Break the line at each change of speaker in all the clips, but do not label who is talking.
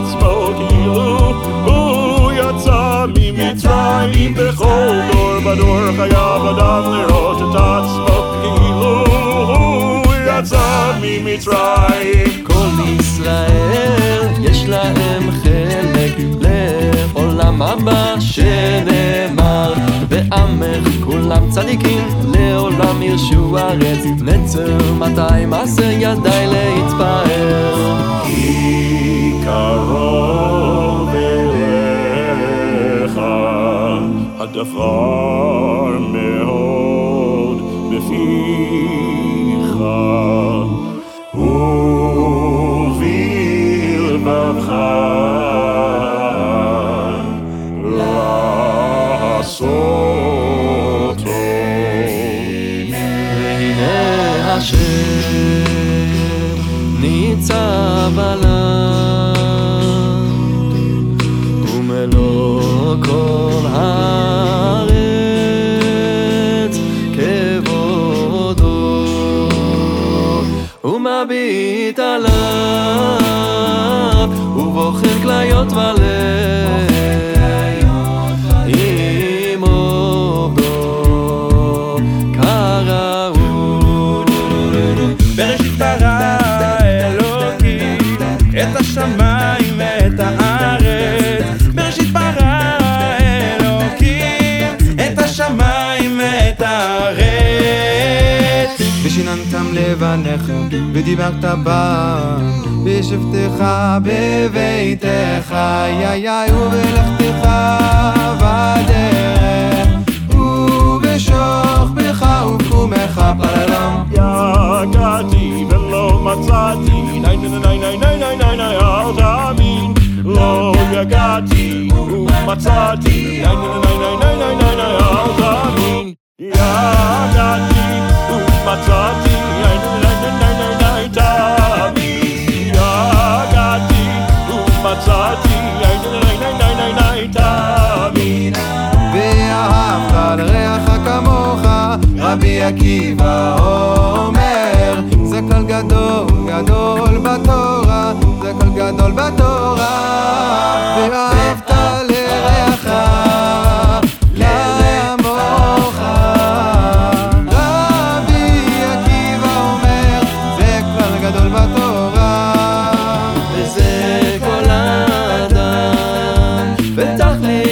עצמו כאילו הוא יצא ממצרים בכל דור ודור חייב אדם לראות את עצמו כאילו הוא יצא ממצרים.
כל ישראל יש להם חלק לעולם הבא שנאמר ועמך כולם צדיקים לעולם ירשו ארץ נצר מאתיים עשר ידי
לעיר הדבר מאוד בפיך ובלבבך לעשותו
והנה השם ניצב עליו עליו ובוחר כליות ולב
ושיננתם לבניכם ודיברת בם בשבתך בביתך. יאי ובלכתך בדרך ובשוכבך ובקומך. פללם
יגעתי ולא מצאתי, ני ני ני ני ני ני ני ני אל תאמין לא יגעתי ומצאתי, ני ני ני
עקיבא אומר זה כלל גדול גדול בתורה זה כלל גדול בתורה ואהבת לרעך בתורה
וזה כל האדם ותכלית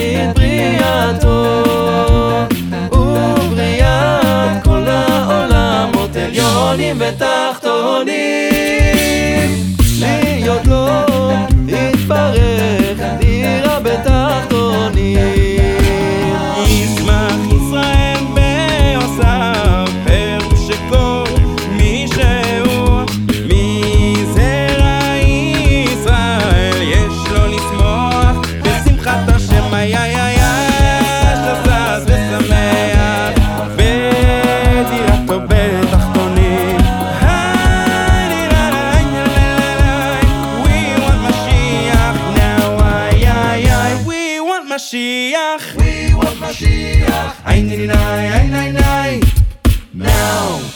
עליונים ותחתונים. להיות לו יתברך
Mashiach. need nine, nine, nine, nine, nine. Now.